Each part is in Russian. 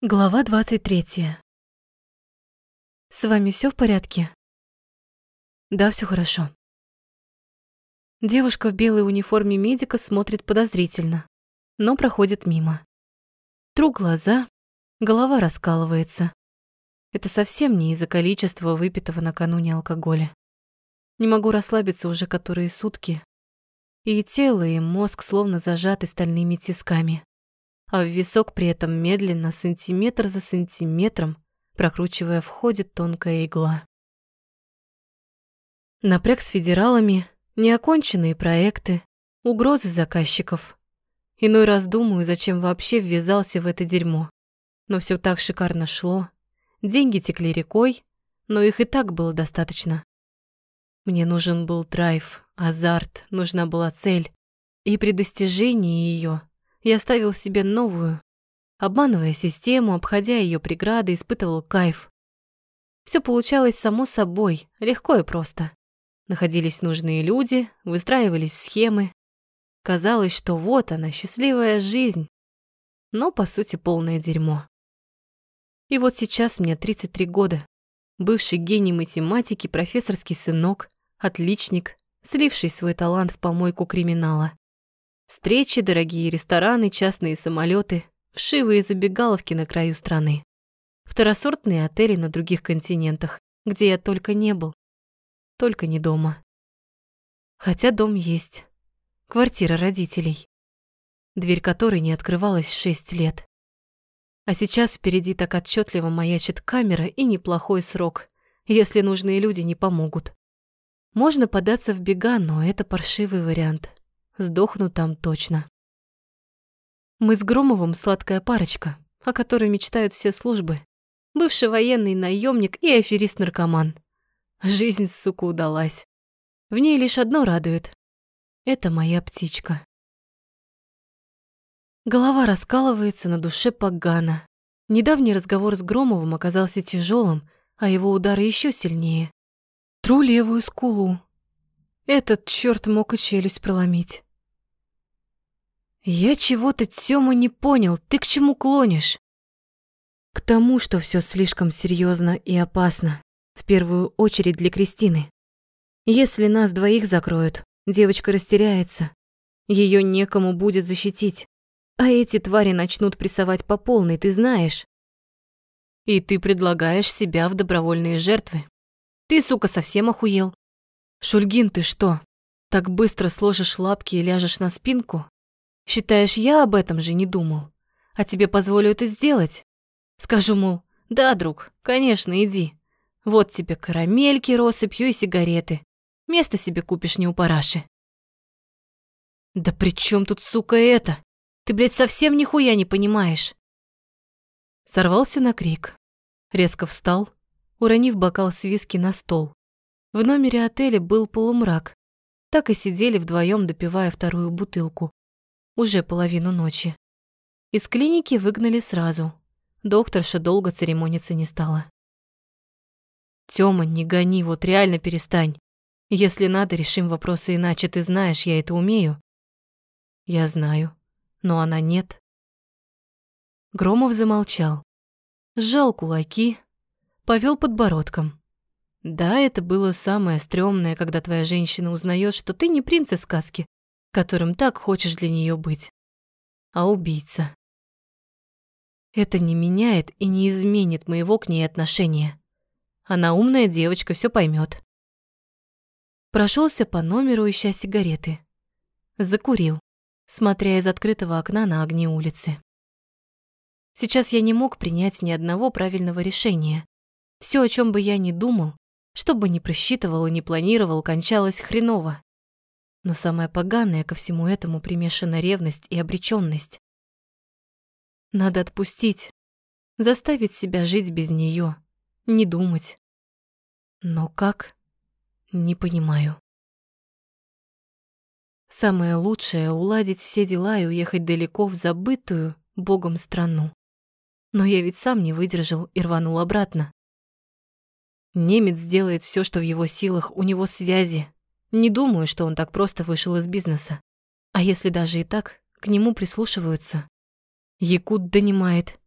Глава 23. С вами все в порядке? Да, все хорошо. Девушка в белой униформе медика смотрит подозрительно, но проходит мимо. Тру глаза, голова раскалывается. Это совсем не из-за количества выпитого накануне алкоголя. Не могу расслабиться уже которые сутки. И тело, и мозг словно зажаты стальными тисками а в висок при этом медленно, сантиметр за сантиметром, прокручивая в ходе тонкая игла. Напряг с федералами, неоконченные проекты, угрозы заказчиков. Иной раз думаю, зачем вообще ввязался в это дерьмо. Но все так шикарно шло. Деньги текли рекой, но их и так было достаточно. Мне нужен был драйв, азарт, нужна была цель. И при достижении ее я ставил себе новую, обманывая систему, обходя ее преграды, испытывал кайф. Все получалось само собой, легко и просто. Находились нужные люди, выстраивались схемы. Казалось, что вот она, счастливая жизнь. Но, по сути, полное дерьмо. И вот сейчас мне 33 года. Бывший гений математики, профессорский сынок, отличник, сливший свой талант в помойку криминала. Встречи, дорогие рестораны, частные самолеты, вшивые забегаловки на краю страны. Второсортные отели на других континентах, где я только не был. Только не дома. Хотя дом есть. Квартира родителей. Дверь которой не открывалась шесть лет. А сейчас впереди так отчетливо маячит камера и неплохой срок, если нужные люди не помогут. Можно податься в бега, но это паршивый вариант. Сдохну там точно. Мы с Громовым сладкая парочка, о которой мечтают все службы. Бывший военный наемник и аферист-наркоман. Жизнь, сука, удалась. В ней лишь одно радует. Это моя птичка. Голова раскалывается, на душе погано. Недавний разговор с Громовым оказался тяжелым, а его удары еще сильнее. Тру левую скулу. Этот черт мог и челюсть проломить. Я чего-то, Тёма, не понял. Ты к чему клонишь? К тому, что все слишком серьезно и опасно. В первую очередь для Кристины. Если нас двоих закроют, девочка растеряется. Ее некому будет защитить. А эти твари начнут прессовать по полной, ты знаешь. И ты предлагаешь себя в добровольные жертвы. Ты, сука, совсем охуел. Шульгин, ты что, так быстро сложишь лапки и ляжешь на спинку? Считаешь, я об этом же не думал? А тебе позволю это сделать? Скажу, мол, да, друг, конечно, иди. Вот тебе карамельки россыпью и сигареты. Место себе купишь не у параши. Да при чем тут, сука, это? Ты, блядь, совсем нихуя не понимаешь. Сорвался на крик. Резко встал, уронив бокал с виски на стол. В номере отеля был полумрак. Так и сидели вдвоем, допивая вторую бутылку уже половину ночи. Из клиники выгнали сразу. Докторша долго церемониться не стала. Тёма, не гони, вот реально перестань. Если надо, решим вопросы иначе. Ты знаешь, я это умею. Я знаю, но она нет. Громов замолчал. Сжал кулаки, повел подбородком. Да, это было самое стрёмное, когда твоя женщина узнает, что ты не принц из сказки, которым так хочешь для нее быть, а убийца. Это не меняет и не изменит моего к ней отношения. Она умная девочка, все поймет. Прошелся по номеру, ища сигареты. Закурил, смотря из открытого окна на огни улицы. Сейчас я не мог принять ни одного правильного решения. Все, о чем бы я ни думал, что бы ни просчитывал и не планировал, кончалось хреново. Но самое поганое ко всему этому примешана ревность и обречённость. Надо отпустить, заставить себя жить без неё, не думать. Но как? Не понимаю. Самое лучшее — уладить все дела и уехать далеко в забытую Богом страну. Но я ведь сам не выдержал и рванул обратно. Немец сделает все, что в его силах, у него связи, не думаю, что он так просто вышел из бизнеса. А если даже и так, к нему прислушиваются. Якут донимает.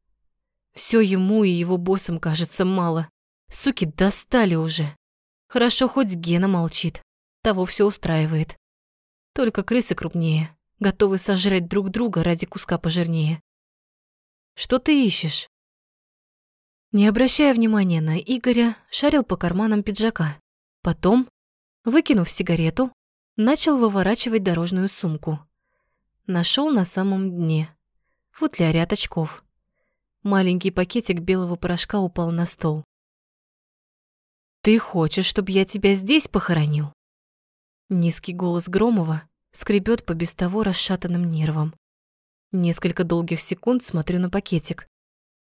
Все ему и его боссам кажется мало. Суки достали уже. Хорошо, хоть Гена молчит. Того все устраивает. Только крысы крупнее, готовы сожрать друг друга ради куска пожирнее. Что ты ищешь? Не обращая внимания на Игоря, шарил по карманам пиджака. Потом, выкинув сигарету, начал выворачивать дорожную сумку. Нашел на самом дне. Футляре от очков. Маленький пакетик белого порошка упал на стол. «Ты хочешь, чтобы я тебя здесь похоронил?» Низкий голос Громова скребет по без того расшатанным нервам. Несколько долгих секунд смотрю на пакетик.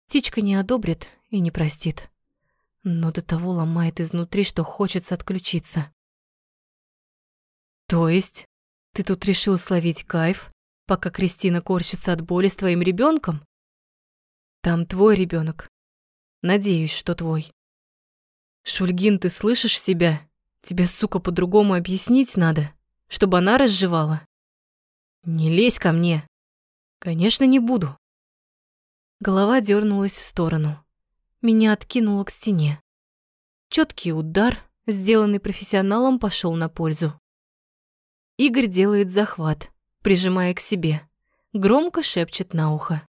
Птичка не одобрит и не простит. Но до того ломает изнутри, что хочется отключиться. То есть ты тут решил словить кайф, пока Кристина корчится от боли с твоим ребенком? Там твой ребенок. Надеюсь, что твой. Шульгин, ты слышишь себя? Тебе, сука, по-другому объяснить надо, чтобы она разжевала. Не лезь ко мне. Конечно, не буду. Голова дернулась в сторону. Меня откинуло к стене. Четкий удар, сделанный профессионалом, пошел на пользу. Игорь делает захват, прижимая к себе. Громко шепчет на ухо.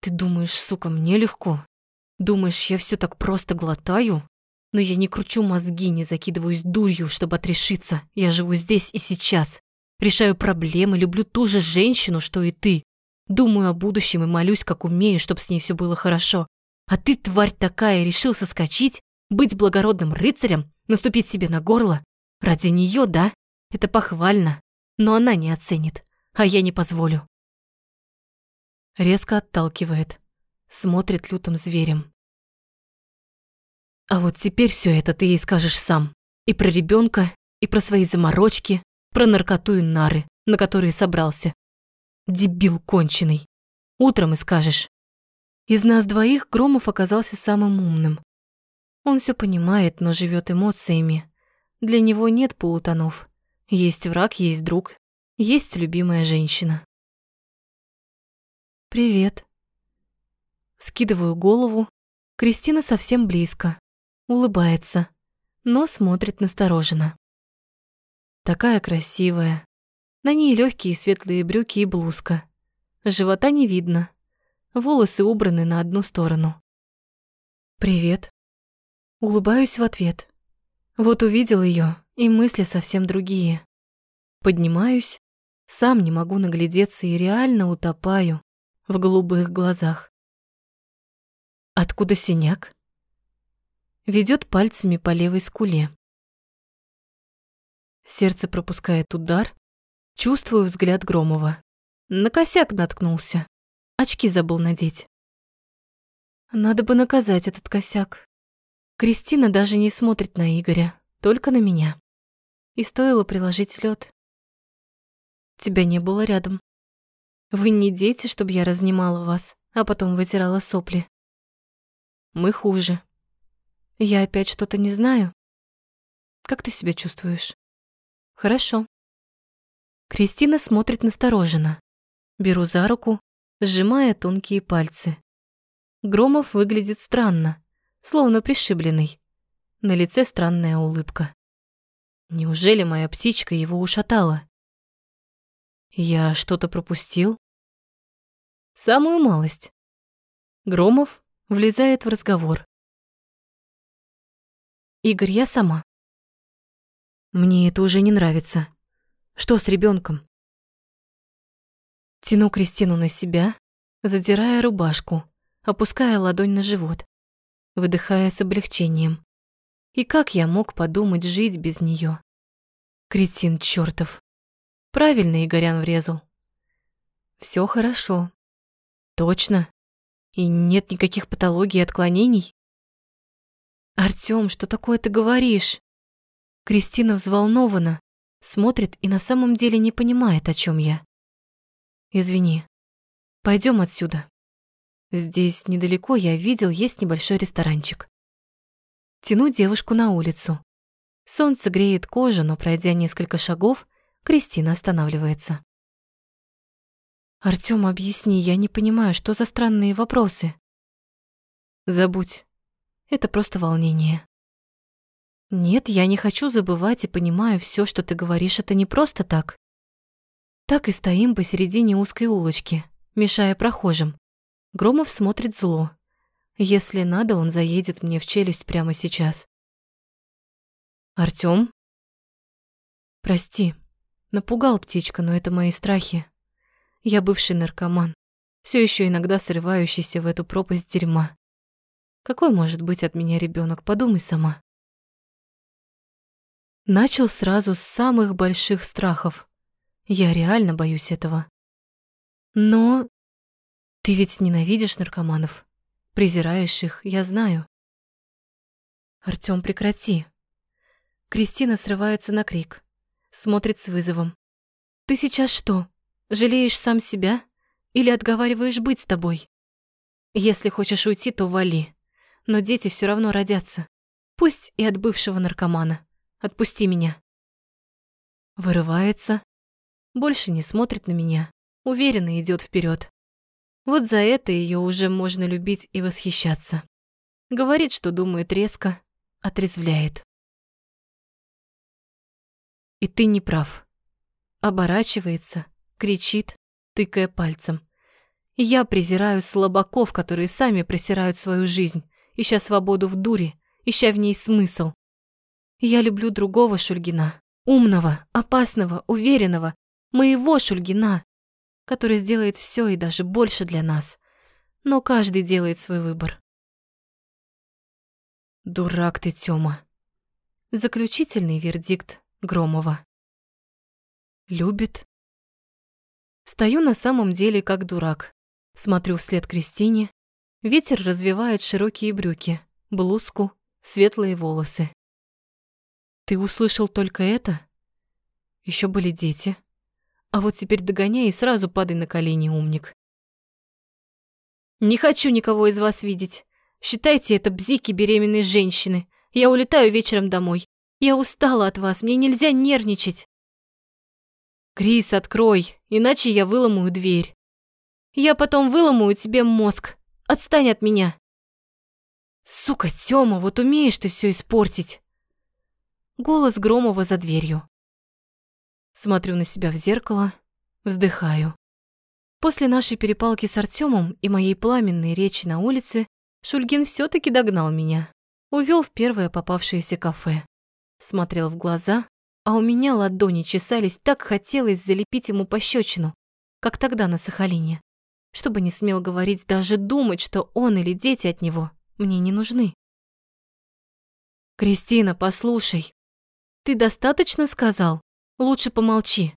«Ты думаешь, сука, мне легко? Думаешь, я все так просто глотаю? Но я не кручу мозги, не закидываюсь дурью, чтобы отрешиться. Я живу здесь и сейчас. Решаю проблемы, люблю ту же женщину, что и ты. Думаю о будущем и молюсь, как умею, чтобы с ней все было хорошо. А ты, тварь такая, решил соскочить, быть благородным рыцарем, наступить себе на горло? Ради нее, да? Это похвально. Но она не оценит, а я не позволю. Резко отталкивает смотрит лютым зверем. А вот теперь все это ты ей скажешь сам. И про ребенка, и про свои заморочки, про наркоту и нары, на которые собрался. Дебил конченый. Утром и скажешь. Из нас двоих Громов оказался самым умным. Он все понимает, но живет эмоциями. Для него нет полутонов. Есть враг, есть друг, есть любимая женщина. «Привет», Скидываю голову. Кристина совсем близко. Улыбается, но смотрит настороженно. Такая красивая. На ней легкие светлые брюки и блузка. Живота не видно. Волосы убраны на одну сторону. «Привет». Улыбаюсь в ответ. Вот увидел ее, и мысли совсем другие. Поднимаюсь, сам не могу наглядеться и реально утопаю в голубых глазах. Откуда синяк? Ведет пальцами по левой скуле. Сердце пропускает удар. Чувствую взгляд Громова. На косяк наткнулся. Очки забыл надеть. Надо бы наказать этот косяк. Кристина даже не смотрит на Игоря, только на меня. И стоило приложить лед. Тебя не было рядом. Вы не дети, чтобы я разнимала вас, а потом вытирала сопли. Мы хуже. Я опять что-то не знаю. Как ты себя чувствуешь? Хорошо. Кристина смотрит настороженно. Беру за руку, сжимая тонкие пальцы. Громов выглядит странно, словно пришибленный. На лице странная улыбка. Неужели моя птичка его ушатала? Я что-то пропустил? Самую малость. Громов Влезает в разговор. Игорь, я сама. Мне это уже не нравится. Что с ребенком? Тяну Кристину на себя, задирая рубашку, опуская ладонь на живот, выдыхая с облегчением. И как я мог подумать жить без нее? Кретин чёртов. Правильно Игорян врезал. Все хорошо. Точно. И нет никаких патологий и отклонений? Артём, что такое ты говоришь? Кристина взволнована, смотрит и на самом деле не понимает, о чем я. Извини. Пойдем отсюда. Здесь недалеко, я видел, есть небольшой ресторанчик. Тяну девушку на улицу. Солнце греет кожу, но пройдя несколько шагов, Кристина останавливается. Артём, объясни, я не понимаю, что за странные вопросы? Забудь. Это просто волнение. Нет, я не хочу забывать и понимаю, все, что ты говоришь, это не просто так. Так и стоим посередине узкой улочки, мешая прохожим. Громов смотрит зло. Если надо, он заедет мне в челюсть прямо сейчас. Артём? Прости, напугал птичка, но это мои страхи. Я бывший наркоман, все еще иногда срывающийся в эту пропасть дерьма. Какой может быть от меня ребенок? Подумай сама. Начал сразу с самых больших страхов. Я реально боюсь этого. Но ты ведь ненавидишь наркоманов, презираешь их, я знаю. Артём, прекрати. Кристина срывается на крик, смотрит с вызовом. Ты сейчас что, жалеешь сам себя или отговариваешь быть с тобой? Если хочешь уйти, то вали. Но дети все равно родятся. Пусть и от бывшего наркомана. Отпусти меня. Вырывается, больше не смотрит на меня, уверенно идет вперед. Вот за это ее уже можно любить и восхищаться. Говорит, что думает резко, отрезвляет. И ты не прав. Оборачивается, кричит, тыкая пальцем. Я презираю слабаков, которые сами просирают свою жизнь, ища свободу в дуре, ища в ней смысл. Я люблю другого Шульгина, умного, опасного, уверенного, моего Шульгина, который сделает все и даже больше для нас. Но каждый делает свой выбор. Дурак ты, Тёма. Заключительный вердикт Громова. Любит. Стою на самом деле как дурак. Смотрю вслед Кристине. Ветер развивает широкие брюки, блузку, светлые волосы. Ты услышал только это? Еще были дети. А вот теперь догоняй и сразу падай на колени, умник. Не хочу никого из вас видеть. Считайте это бзики беременной женщины. Я улетаю вечером домой. Я устала от вас, мне нельзя нервничать. Крис, открой, иначе я выломаю дверь. Я потом выломаю тебе мозг. Отстань от меня. Сука, Тёма, вот умеешь ты все испортить. Голос Громова за дверью. Смотрю на себя в зеркало, вздыхаю. После нашей перепалки с Артёмом и моей пламенной речи на улице Шульгин все таки догнал меня. Увел в первое попавшееся кафе смотрел в глаза, а у меня ладони чесались, так хотелось залепить ему пощечину, как тогда на Сахалине, чтобы не смел говорить, даже думать, что он или дети от него мне не нужны. «Кристина, послушай, ты достаточно сказал? Лучше помолчи.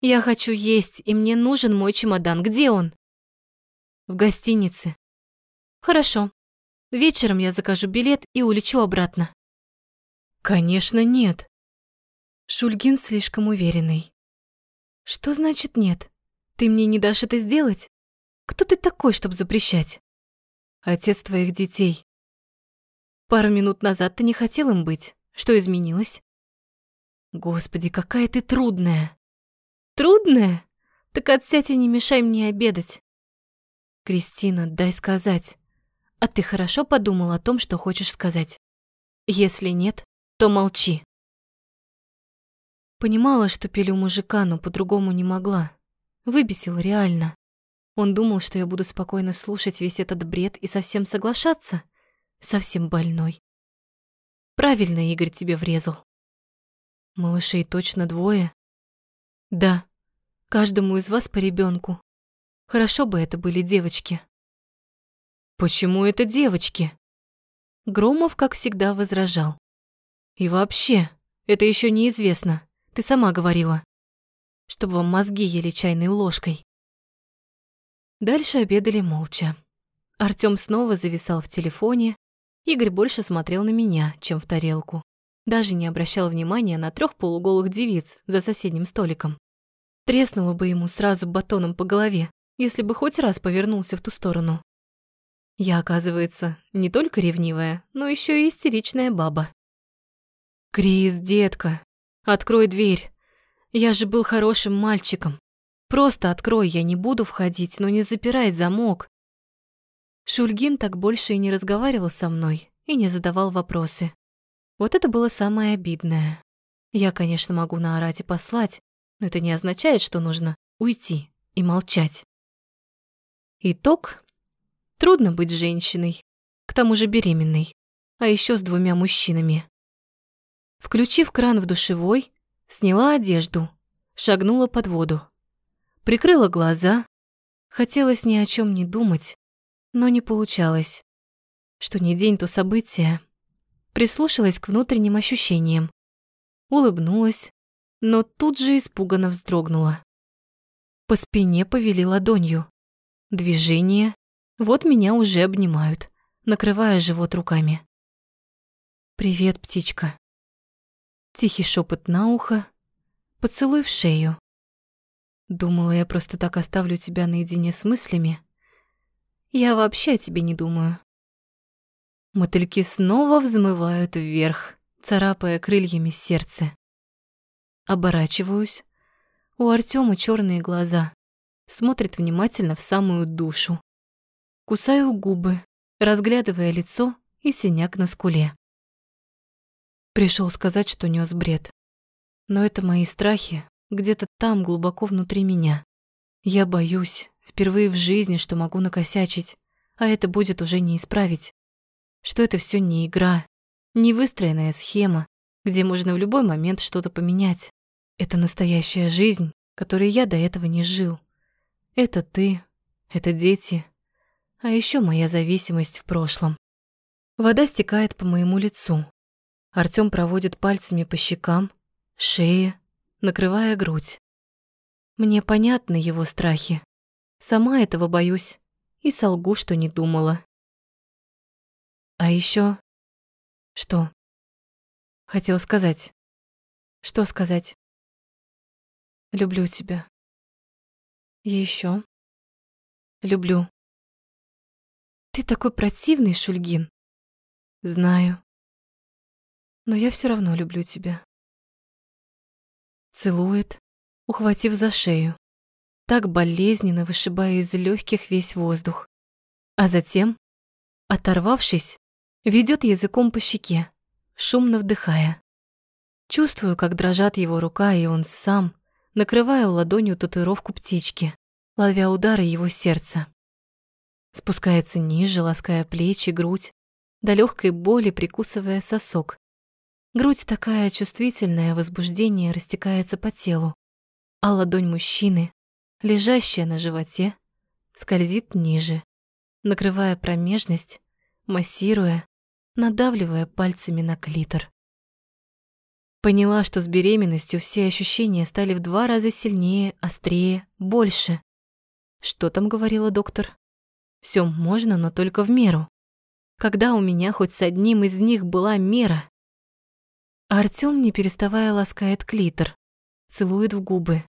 Я хочу есть, и мне нужен мой чемодан. Где он?» «В гостинице». «Хорошо. Вечером я закажу билет и улечу обратно». Конечно, нет. Шульгин слишком уверенный. Что значит нет? Ты мне не дашь это сделать? Кто ты такой, чтобы запрещать? Отец твоих детей. Пару минут назад ты не хотел им быть. Что изменилось? Господи, какая ты трудная. Трудная? Так отсядь и не мешай мне обедать. Кристина, дай сказать. А ты хорошо подумал о том, что хочешь сказать? Если нет, то молчи. Понимала, что пилю мужика, но по-другому не могла. Выбесил реально. Он думал, что я буду спокойно слушать весь этот бред и совсем соглашаться. Совсем больной. Правильно Игорь тебе врезал. Малышей точно двое? Да. Каждому из вас по ребенку. Хорошо бы это были девочки. Почему это девочки? Громов, как всегда, возражал. И вообще, это еще неизвестно. Ты сама говорила. Чтобы вам мозги ели чайной ложкой. Дальше обедали молча. Артём снова зависал в телефоне. Игорь больше смотрел на меня, чем в тарелку. Даже не обращал внимания на трех полуголых девиц за соседним столиком. Треснуло бы ему сразу батоном по голове, если бы хоть раз повернулся в ту сторону. Я, оказывается, не только ревнивая, но еще и истеричная баба. «Крис, детка, открой дверь. Я же был хорошим мальчиком. Просто открой, я не буду входить, но не запирай замок». Шульгин так больше и не разговаривал со мной и не задавал вопросы. Вот это было самое обидное. Я, конечно, могу наорать и послать, но это не означает, что нужно уйти и молчать. Итог. Трудно быть женщиной, к тому же беременной, а еще с двумя мужчинами. Включив кран в душевой, сняла одежду, шагнула под воду. Прикрыла глаза. Хотелось ни о чем не думать, но не получалось. Что не день, то событие. Прислушалась к внутренним ощущениям. Улыбнулась, но тут же испуганно вздрогнула. По спине повели ладонью. Движение. Вот меня уже обнимают, накрывая живот руками. «Привет, птичка». Тихий шепот на ухо, поцелуй в шею. Думала, я просто так оставлю тебя наедине с мыслями. Я вообще о тебе не думаю. Мотыльки снова взмывают вверх, царапая крыльями сердце. Оборачиваюсь. У Артёма чёрные глаза смотрит внимательно в самую душу. Кусаю губы, разглядывая лицо и синяк на скуле. Пришел сказать, что нес бред. Но это мои страхи где-то там, глубоко внутри меня. Я боюсь, впервые в жизни, что могу накосячить, а это будет уже не исправить. Что это все не игра, не выстроенная схема, где можно в любой момент что-то поменять. Это настоящая жизнь, которой я до этого не жил. Это ты, это дети, а еще моя зависимость в прошлом. Вода стекает по моему лицу. Артём проводит пальцами по щекам, шее, накрывая грудь. Мне понятны его страхи. Сама этого боюсь и солгу, что не думала. А еще Что? Хотел сказать. Что сказать? Люблю тебя. Еще. Люблю. Ты такой противный, Шульгин. Знаю. Но я все равно люблю тебя. Целует, ухватив за шею, так болезненно вышибая из легких весь воздух. А затем, оторвавшись, ведет языком по щеке, шумно вдыхая. Чувствую, как дрожат его рука, и он сам, накрываю ладонью татуировку птички, ловя удары его сердца. Спускается ниже, лаская плечи, грудь, до легкой боли прикусывая сосок. Грудь такая чувствительная, возбуждение растекается по телу, а ладонь мужчины, лежащая на животе, скользит ниже, накрывая промежность, массируя, надавливая пальцами на клитор. Поняла, что с беременностью все ощущения стали в два раза сильнее, острее, больше. Что там говорила доктор? Все можно, но только в меру. Когда у меня хоть с одним из них была мера? Артём, не переставая, ласкает клитор, целует в губы.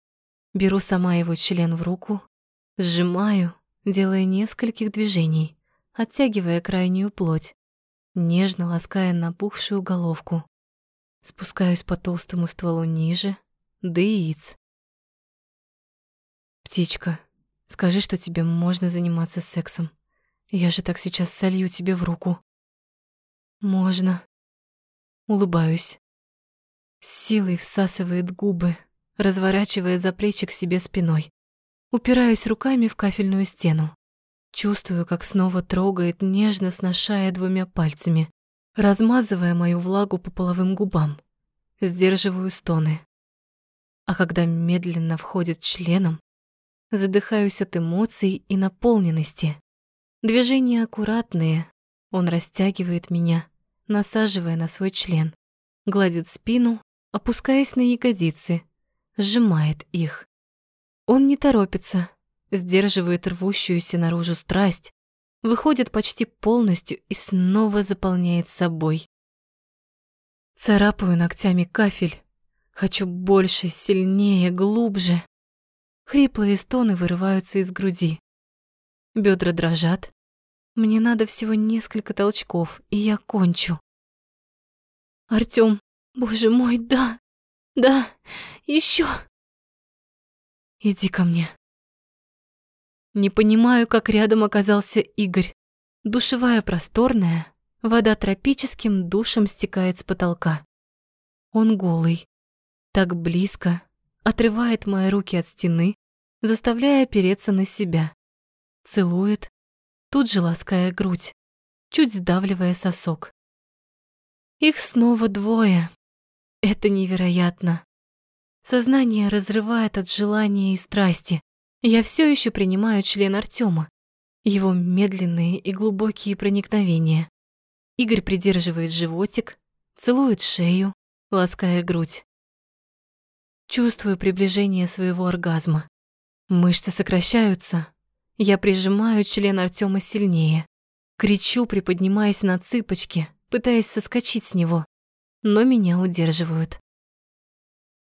Беру сама его член в руку, сжимаю, делая нескольких движений, оттягивая крайнюю плоть, нежно лаская напухшую головку. Спускаюсь по толстому стволу ниже, до яиц. «Птичка, скажи, что тебе можно заниматься сексом. Я же так сейчас солью тебе в руку». «Можно». Улыбаюсь. С силой всасывает губы, разворачивая за плечи к себе спиной. Упираюсь руками в кафельную стену. Чувствую, как снова трогает, нежно сношая двумя пальцами размазывая мою влагу по половым губам. Сдерживаю стоны. А когда медленно входит членом, задыхаюсь от эмоций и наполненности. Движения аккуратные, он растягивает меня, насаживая на свой член, гладит спину, опускаясь на ягодицы, сжимает их. Он не торопится, сдерживает рвущуюся наружу страсть, выходит почти полностью и снова заполняет собой. Царапаю ногтями кафель. Хочу больше, сильнее, глубже. Хриплые стоны вырываются из груди. Бедра дрожат. Мне надо всего несколько толчков, и я кончу. Артём, боже мой, да, да, еще. Иди ко мне. Не понимаю, как рядом оказался Игорь. Душевая просторная, вода тропическим душем стекает с потолка. Он голый, так близко, отрывает мои руки от стены, заставляя опереться на себя. Целует, тут же лаская грудь, чуть сдавливая сосок. Их снова двое. Это невероятно. Сознание разрывает от желания и страсти. Я все еще принимаю член Артема, его медленные и глубокие проникновения. Игорь придерживает животик, целует шею, лаская грудь. Чувствую приближение своего оргазма. Мышцы сокращаются. Я прижимаю член Артема сильнее. Кричу, приподнимаясь на цыпочки, пытаясь соскочить с него. Но меня удерживают.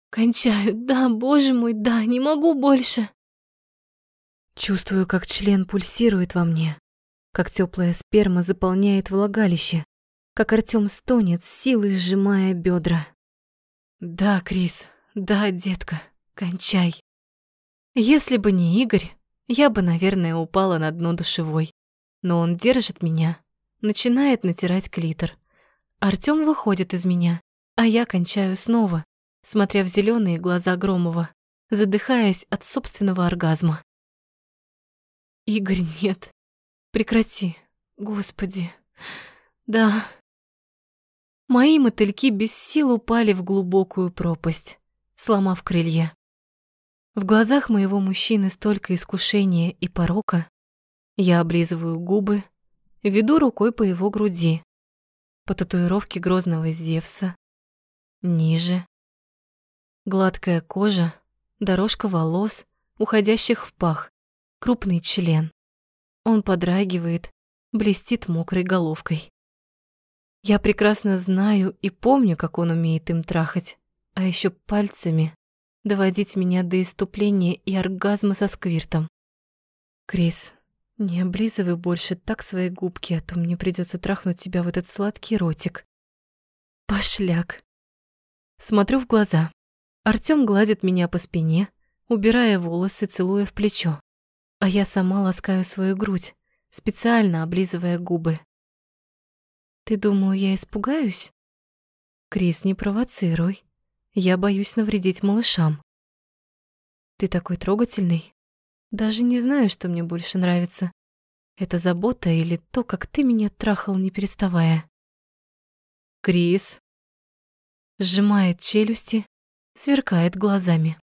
Кончаю. Да, боже мой, да, не могу больше. Чувствую, как член пульсирует во мне, как теплая сперма заполняет влагалище, как Артём стонет, силой сжимая бедра. Да, Крис, да, детка, кончай. Если бы не Игорь, я бы, наверное, упала на дно душевой. Но он держит меня, начинает натирать клитор. Артём выходит из меня, а я кончаю снова, смотря в зеленые глаза Громова, задыхаясь от собственного оргазма. Игорь, нет. Прекрати. Господи. Да. Мои мотыльки без сил упали в глубокую пропасть сломав крылья. В глазах моего мужчины столько искушения и порока. Я облизываю губы, веду рукой по его груди, по татуировке грозного Зевса, ниже. Гладкая кожа, дорожка волос, уходящих в пах, крупный член. Он подрагивает, блестит мокрой головкой. Я прекрасно знаю и помню, как он умеет им трахать а еще пальцами доводить меня до иступления и оргазма со сквиртом. Крис, не облизывай больше так свои губки, а то мне придется трахнуть тебя в этот сладкий ротик. Пошляк. Смотрю в глаза. Артём гладит меня по спине, убирая волосы, целуя в плечо. А я сама ласкаю свою грудь, специально облизывая губы. Ты думал, я испугаюсь? Крис, не провоцируй. Я боюсь навредить малышам. Ты такой трогательный. Даже не знаю, что мне больше нравится. Это забота или то, как ты меня трахал, не переставая. Крис сжимает челюсти, сверкает глазами.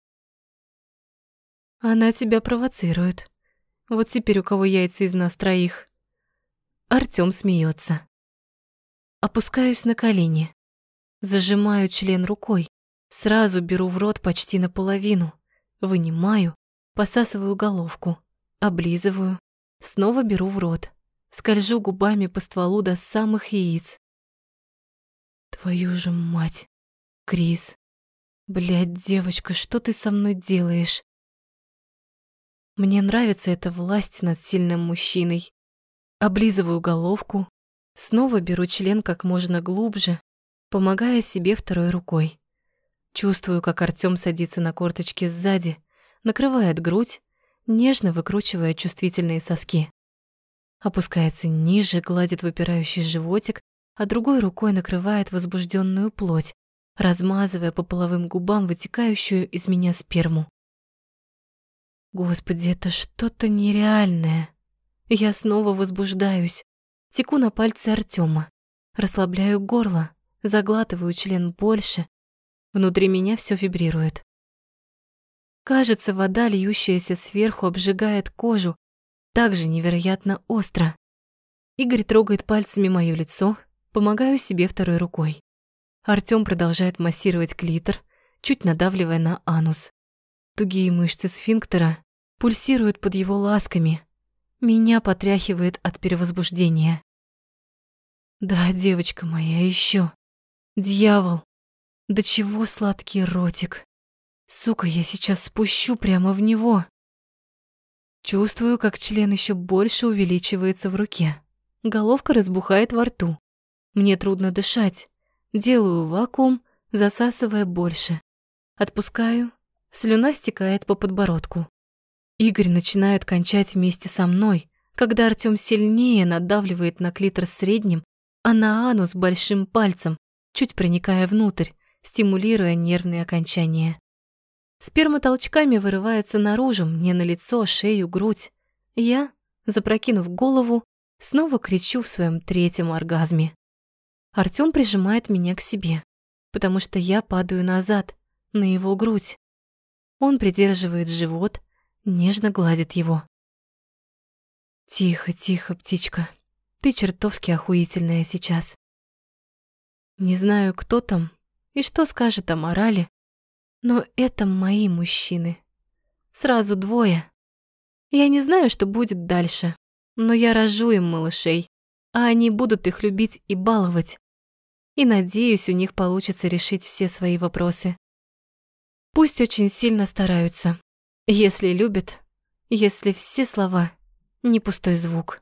Она тебя провоцирует. Вот теперь у кого яйца из нас троих. Артём смеется. Опускаюсь на колени, зажимаю член рукой, Сразу беру в рот почти наполовину, вынимаю, посасываю головку, облизываю, снова беру в рот, скольжу губами по стволу до самых яиц. Твою же мать, Крис. Блядь, девочка, что ты со мной делаешь? Мне нравится эта власть над сильным мужчиной. Облизываю головку, снова беру член как можно глубже, помогая себе второй рукой. Чувствую, как Артём садится на корточки сзади, накрывает грудь, нежно выкручивая чувствительные соски. Опускается ниже, гладит выпирающий животик, а другой рукой накрывает возбужденную плоть, размазывая по половым губам вытекающую из меня сперму. Господи, это что-то нереальное. Я снова возбуждаюсь, теку на пальцы Артёма, расслабляю горло, заглатываю член больше, Внутри меня все вибрирует. Кажется, вода, льющаяся сверху, обжигает кожу так же невероятно остро. Игорь трогает пальцами моё лицо, помогаю себе второй рукой. Артём продолжает массировать клитор, чуть надавливая на анус. Тугие мышцы сфинктера пульсируют под его ласками. Меня потряхивает от перевозбуждения. Да, девочка моя, ещё. Дьявол. Да чего сладкий ротик. Сука, я сейчас спущу прямо в него. Чувствую, как член еще больше увеличивается в руке. Головка разбухает во рту. Мне трудно дышать. Делаю вакуум, засасывая больше. Отпускаю, слюна стекает по подбородку. Игорь начинает кончать вместе со мной, когда Артём сильнее надавливает на клитор средним, а на анус большим пальцем, чуть проникая внутрь, стимулируя нервные окончания. Сперма толчками вырывается наружу, мне на лицо, шею, грудь. Я, запрокинув голову, снова кричу в своем третьем оргазме. Артём прижимает меня к себе, потому что я падаю назад, на его грудь. Он придерживает живот, нежно гладит его. Тихо, тихо, птичка. Ты чертовски охуительная сейчас. Не знаю, кто там и что скажет о морали, но это мои мужчины. Сразу двое. Я не знаю, что будет дальше, но я рожу им малышей, а они будут их любить и баловать. И надеюсь, у них получится решить все свои вопросы. Пусть очень сильно стараются, если любят, если все слова не пустой звук.